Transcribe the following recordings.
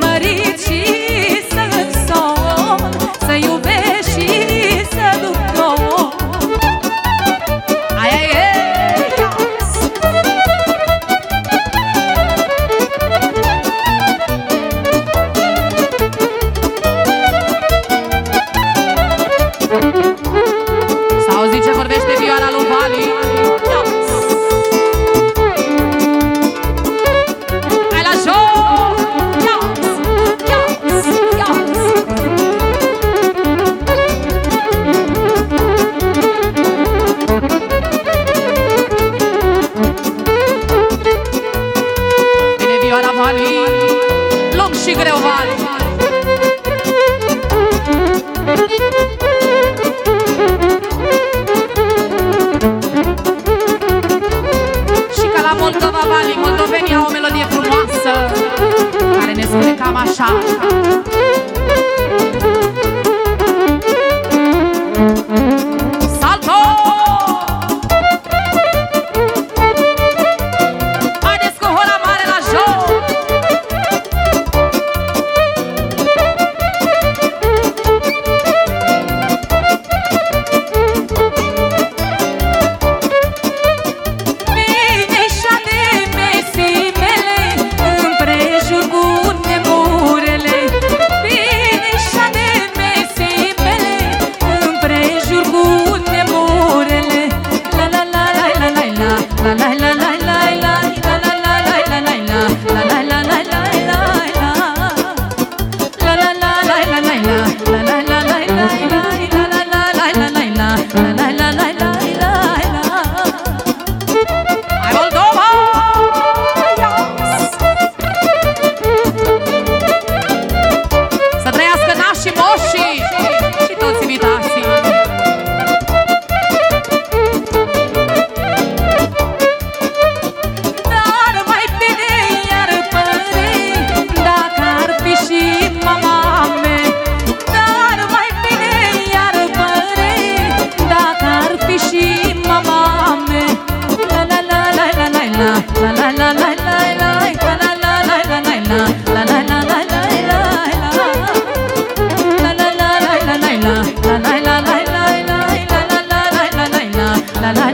Maria. Moldova Valley, Moldovenii o melodie frumoasă Care ne spune cam așa, așa.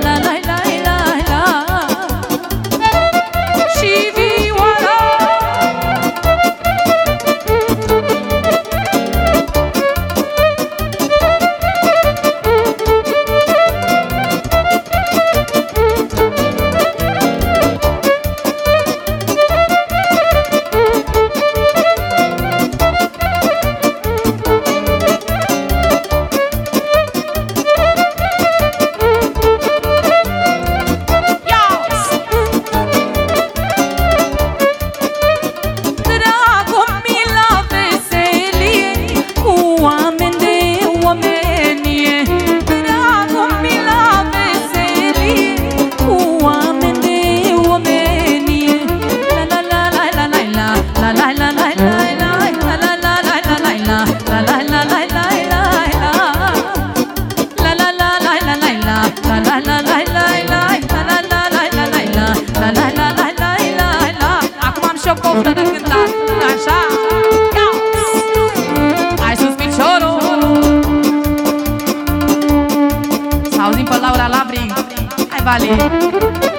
la la și o poftă de cântat. Așa, ia! Hai sus piciorul! Să auzim pe Laura Labrin Hai, Vali!